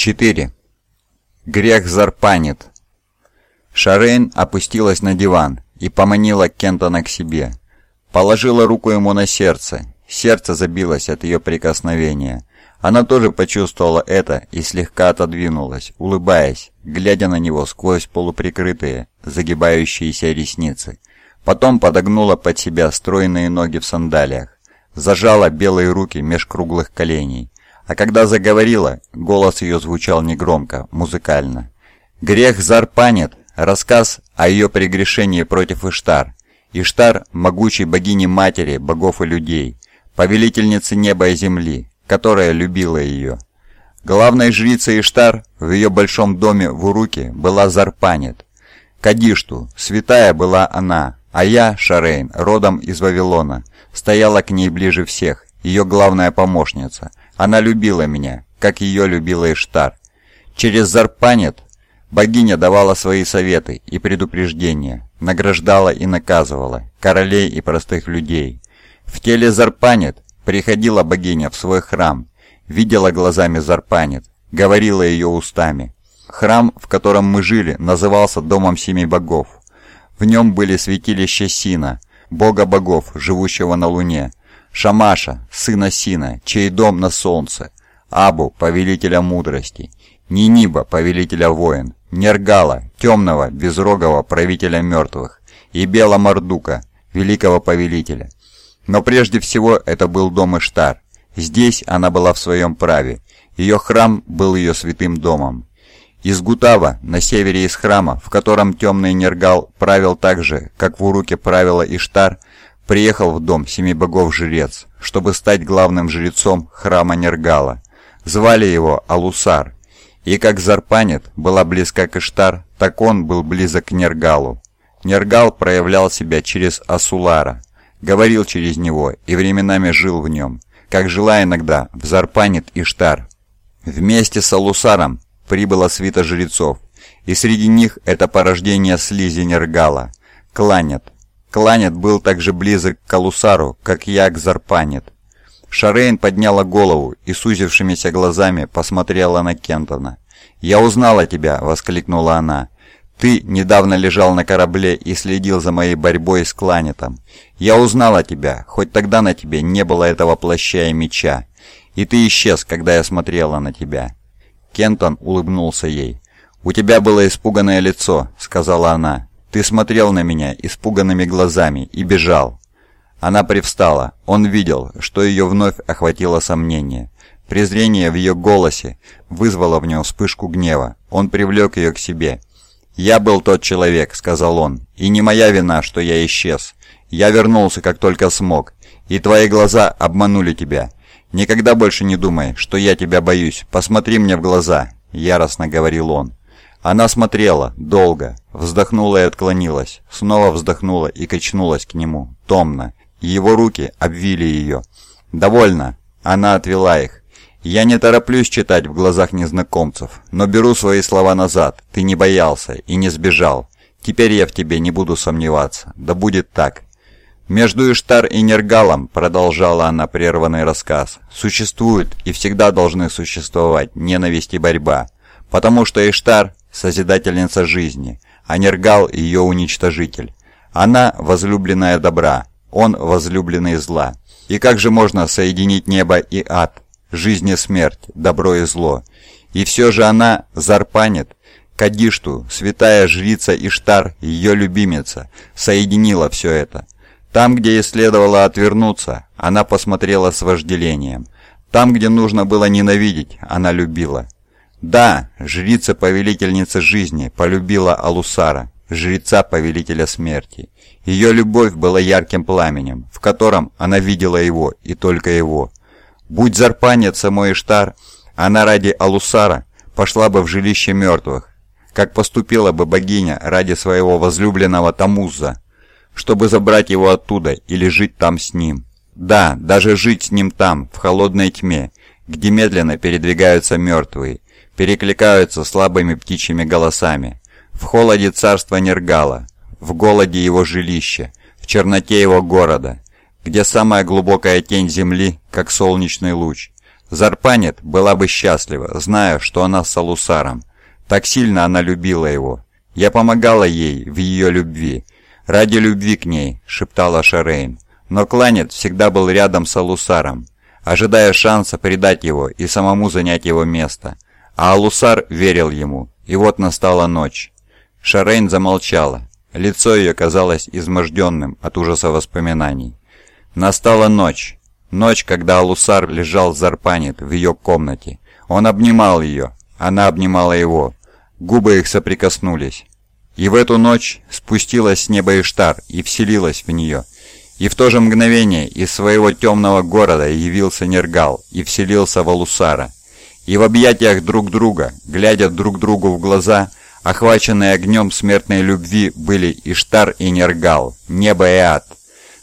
4. Грех зарпанит. Шарейн опустилась на диван и поманила Кентона к себе. Положила руку ему на сердце. Сердце забилось от ее прикосновения. Она тоже почувствовала это и слегка отодвинулась, улыбаясь, глядя на него сквозь полуприкрытые, загибающиеся ресницы. Потом подогнула под себя стройные ноги в сандалиях, зажала белые руки меж круглых коленей. А когда заговорила, голос ее звучал негромко, музыкально. «Грех зарпанет» — рассказ о ее прегрешении против Иштар. Иштар — могучей богини-матери богов и людей, повелительницы неба и земли, которая любила ее. Главной жрицей Иштар в ее большом доме в Уруке была Зарпанет. Кадишту, святая была она, а я, Шарейн, родом из Вавилона, стояла к ней ближе всех, ее главная помощница, она любила меня, как ее любила Иштар. Через Зарпанет богиня давала свои советы и предупреждения, награждала и наказывала королей и простых людей. В теле Зарпанет приходила богиня в свой храм, видела глазами Зарпанет, говорила ее устами. Храм, в котором мы жили, назывался Домом Семи Богов. В нем были святилища Сина, бога богов, живущего на Луне, Шамаша, сына Сина, чей дом на солнце, Абу, повелителя мудрости, Ниниба, повелителя воин, Нергала, темного, безрогого правителя мертвых, и Бела Мардука, великого повелителя. Но прежде всего это был дом Иштар. Здесь она была в своем праве. Ее храм был ее святым домом. Из Гутава, на севере из храма, в котором темный Нергал правил так же, как в Уруке правила Иштар, приехал в дом семи богов жрец, чтобы стать главным жрецом храма Нергала. Звали его Алусар. И как Зарпанет была близка к Иштар, так он был близок к Нергалу. Нергал проявлял себя через Асулара, говорил через него и временами жил в нем, как жила иногда в Зарпанет Иштар. Вместе с Алусаром прибыла свита жрецов, и среди них это порождение слизи Нергала, Кланет, Кланет был так же близок к Калусару, как я к Зарпанет. Шарейн подняла голову и сузившимися глазами посмотрела на Кентона. «Я узнала тебя!» — воскликнула она. «Ты недавно лежал на корабле и следил за моей борьбой с Кланетом. Я узнала тебя, хоть тогда на тебе не было этого плаща и меча. И ты исчез, когда я смотрела на тебя». Кентон улыбнулся ей. «У тебя было испуганное лицо», — сказала она. Ты смотрел на меня испуганными глазами и бежал. Она привстала. Он видел, что ее вновь охватило сомнение. Презрение в ее голосе вызвало в нем вспышку гнева. Он привлек ее к себе. «Я был тот человек», — сказал он, — «и не моя вина, что я исчез. Я вернулся, как только смог, и твои глаза обманули тебя. Никогда больше не думай, что я тебя боюсь. Посмотри мне в глаза», — яростно говорил он. Она смотрела, долго, вздохнула и отклонилась, снова вздохнула и качнулась к нему, томно. Его руки обвили ее. «Довольно!» Она отвела их. «Я не тороплюсь читать в глазах незнакомцев, но беру свои слова назад. Ты не боялся и не сбежал. Теперь я в тебе не буду сомневаться. Да будет так». «Между Иштар и Нергалом», — продолжала она прерванный рассказ, — «существуют и всегда должны существовать ненависть и борьба. Потому что Иштар Созидательница жизни, а Нергал – ее уничтожитель. Она – возлюбленная добра, он – возлюбленный зла. И как же можно соединить небо и ад, жизнь и смерть, добро и зло? И все же она зарпанет, Кадишту, святая жрица Иштар, ее любимица, соединила все это. Там, где ей следовало отвернуться, она посмотрела с вожделением. Там, где нужно было ненавидеть, она любила. Да, жрица-повелительница жизни полюбила Алусара, жреца-повелителя смерти. Ее любовь была ярким пламенем, в котором она видела его и только его. Будь Зарпанет самой Иштар, она ради Алусара пошла бы в жилище мертвых, как поступила бы богиня ради своего возлюбленного Тамуза, чтобы забрать его оттуда или жить там с ним. Да, даже жить с ним там, в холодной тьме, где медленно передвигаются мертвые, перекликаются слабыми птичьими голосами. В холоде царства Нергала, в голоде его жилища, в черноте его города, где самая глубокая тень земли, как солнечный луч. Зарпанет была бы счастлива, зная, что она с Салусаром. Так сильно она любила его. Я помогала ей в ее любви. Ради любви к ней, шептала Шарейн. Но Кланет всегда был рядом с Алусаром, ожидая шанса предать его и самому занять его место. А Алусар верил ему, и вот настала ночь. Шарейн замолчала. Лицо ее казалось изможденным от ужаса воспоминаний. Настала ночь. Ночь, когда Алусар лежал Зарпанит в ее комнате. Он обнимал ее, она обнимала его. Губы их соприкоснулись. И в эту ночь спустилась с неба Иштар и вселилась в нее. И в то же мгновение из своего темного города явился Нергал и вселился в Алусара. И в объятиях друг друга, глядя друг другу в глаза, охваченные огнем смертной любви, были Иштар и Нергал, небо и ад.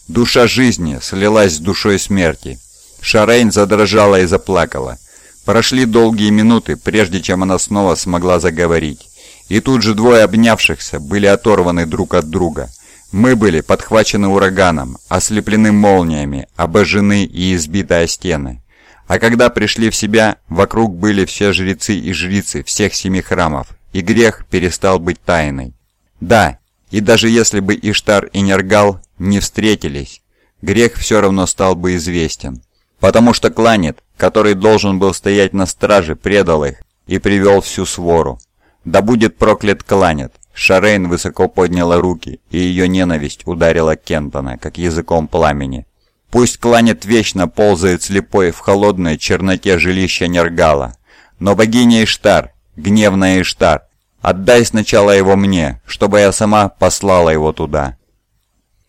Душа жизни слилась с душой смерти. Шарейн задрожала и заплакала. Прошли долгие минуты, прежде чем она снова смогла заговорить. И тут же двое обнявшихся были оторваны друг от друга. Мы были подхвачены ураганом, ослеплены молниями, обожжены и избиты о стены. А когда пришли в себя, вокруг были все жрецы и жрицы всех семи храмов, и грех перестал быть тайной. Да, и даже если бы Иштар и Нергал не встретились, грех все равно стал бы известен. Потому что Кланет, который должен был стоять на страже, предал их и привел всю свору. Да будет проклят Кланет. Шарейн высоко подняла руки, и ее ненависть ударила Кентона, как языком пламени. Пусть Кланет вечно ползает слепой в холодной черноте жилища Нергала. Но богиня Иштар, гневная Иштар, отдай сначала его мне, чтобы я сама послала его туда.